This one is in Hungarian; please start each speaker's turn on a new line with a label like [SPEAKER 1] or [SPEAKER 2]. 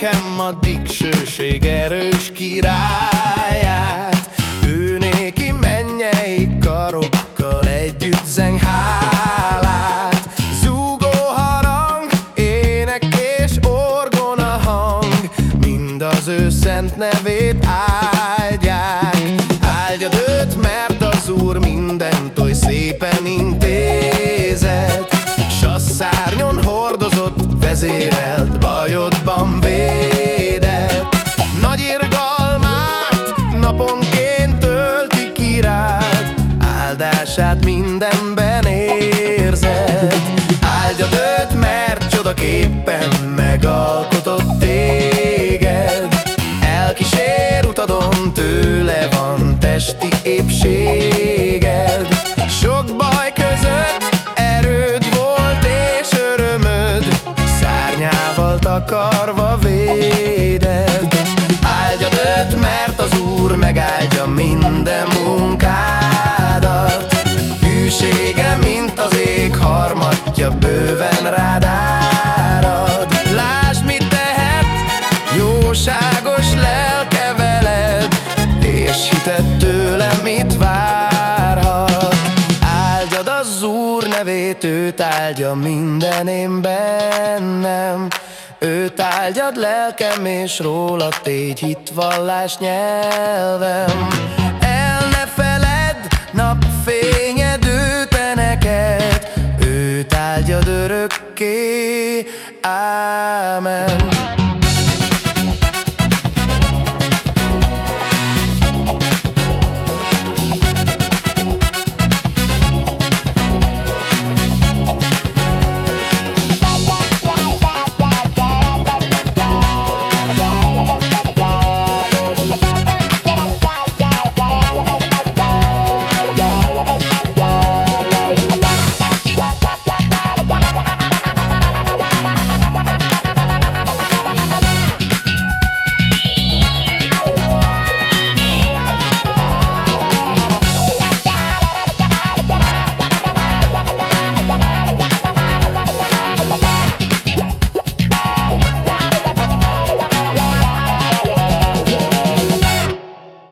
[SPEAKER 1] nekem a dicsőség erős királyát. Ő néki mennyei karokkal együtt zeng hálát Zúgó harang, ének és orgona hang Mind az ő szent nevét Áldását mindenben érzed. Áldjad őt, mert csodaképpen megalkotott téged. Elkísér utadon, tőle van testi épséged. Sok baj között erőd volt és örömöd Szárnyával takarva véded. Áldjad őt, mert az Úr megáldja minden munkádat ég harmatja bőven rád árad. Lásd, mit tehet, jóságos lelke veled És hited tőle, mit várhat. Áldjad az Úr nevét, őt áldja minden én bennem. Őt áldjad lelkem, és róla tégy hitvallás nyelvem amen.